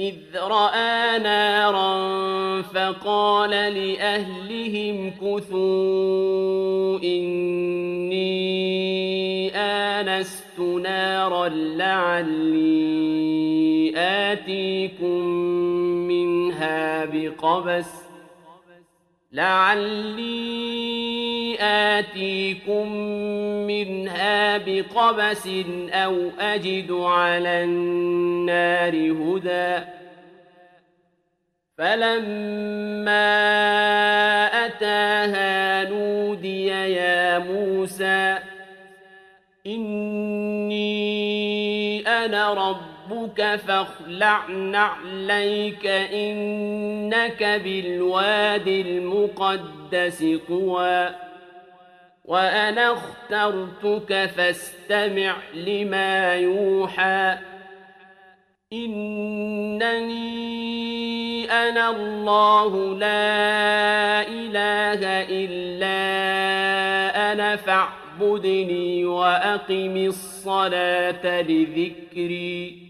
إذ رأى نارا فقال لأهلهم كثوا إني آنست نارا لعلي آتيكم منها بقبس لعلي آتيكم منها بقبس أو أجد على النار هدى فلما أتاها نودي يا موسى إني أنا ربك فاخلع نعليك إنك بالواد المقدس طوى. وأنا اخترتك فاستمع لما يوحى. إنني أنا الله لا إله إلا أنا فاعبدني وأقم الصلاة لذكري.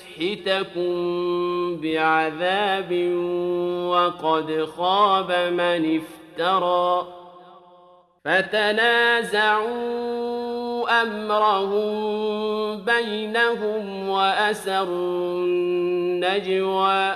فيسحتكم بعذاب وقد خاب من افترى فتنازعوا أمرهم بينهم وأسروا النجوى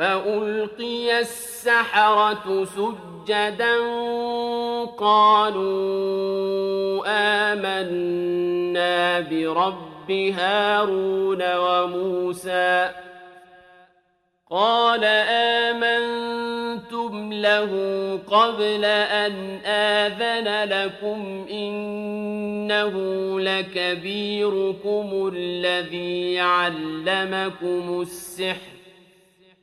فألقي السحرة سجدا قالوا آمنا برب هارون وموسى قال آمنتم له قبل أن آذن لكم إنه لكبيركم الذي علمكم السحر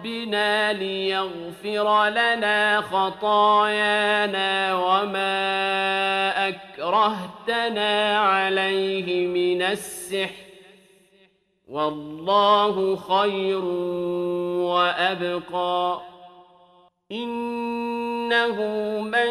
ربنا ليغفر لنا خطايانا وما أكرهتنا عليه من السحر والله خير وأبقى إنه من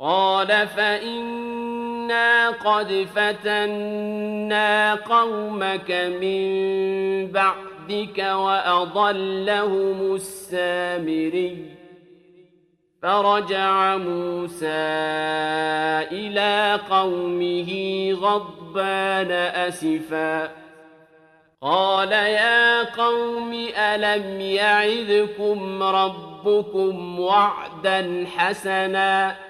قال فإنا قد فتنا قومك من بعدك وأضلهم السامري فرجع موسى إلى قومه غضبان أسفا قال يا قوم ألم يعذكم ربكم وعدا حسناً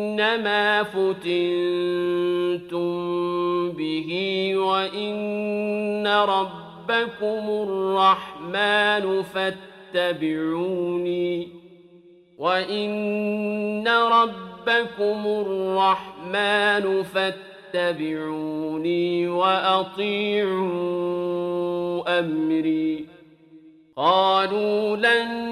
إنما فتنتم به وإن ربكم الرحمن فاتبعوني وإن ربكم الرحمن فاتبعوني وأطيعوا أمري. قالوا لن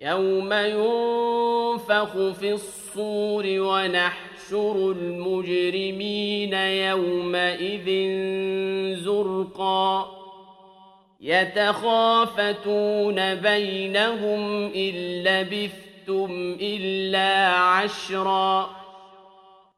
يوم ينفخ في الصور ونحشر المجرمين يومئذ زرقا يتخافتون بينهم إن لبثتم إلا عشرا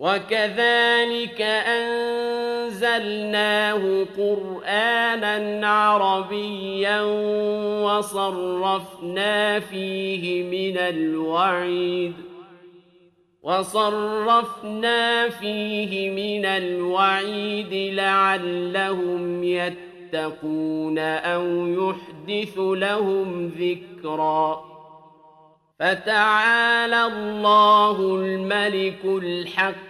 وكذلك أنزلناه قرآنا عربيا وصرفنا فيه من الوعيد وصرفنا فيه من الوعيد لعلهم يتقون أو يحدث لهم ذكرًا فتعالى الله الملك الحق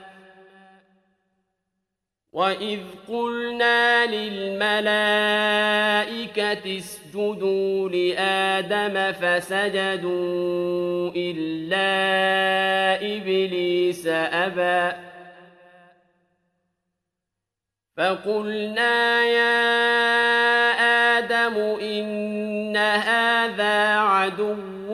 وإذ قلنا للملائكة اسجدوا لآدم فسجدوا إلا إبليس أبى فقلنا يا آدم إن هذا عدو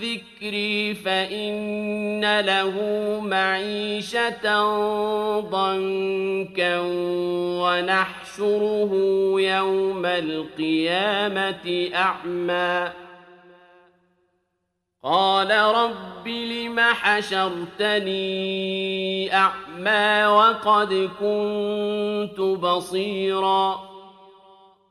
ذكري فإن له معيشة ضنكا ونحشره يوم القيامة أعمى قال رب لم حشرتني أعمى وقد كنت بصيراً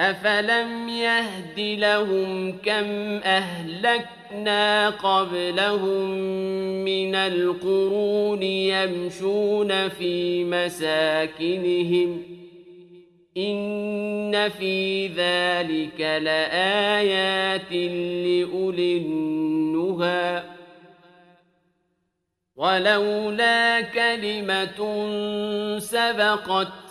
أفلم يهد لهم كم أهلكنا قبلهم من القرون يمشون في مساكنهم إن في ذلك لآيات لأولي النهى ولولا كلمة سبقت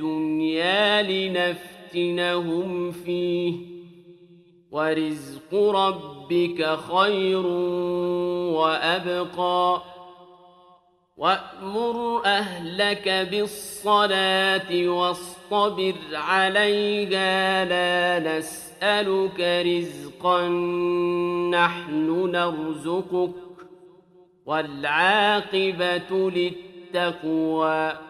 الدنيا لنفتنهم فيه ورزق ربك خير وأبقى وأمر أهلك بالصلاة واصطبر عليها لا نسألك رزقا نحن نرزقك والعاقبة للتقوى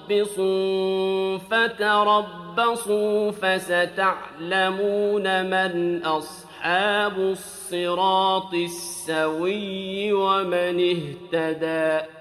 فتربصوا فستعلمون من أصحاب الصراط السوي ومن اهتدى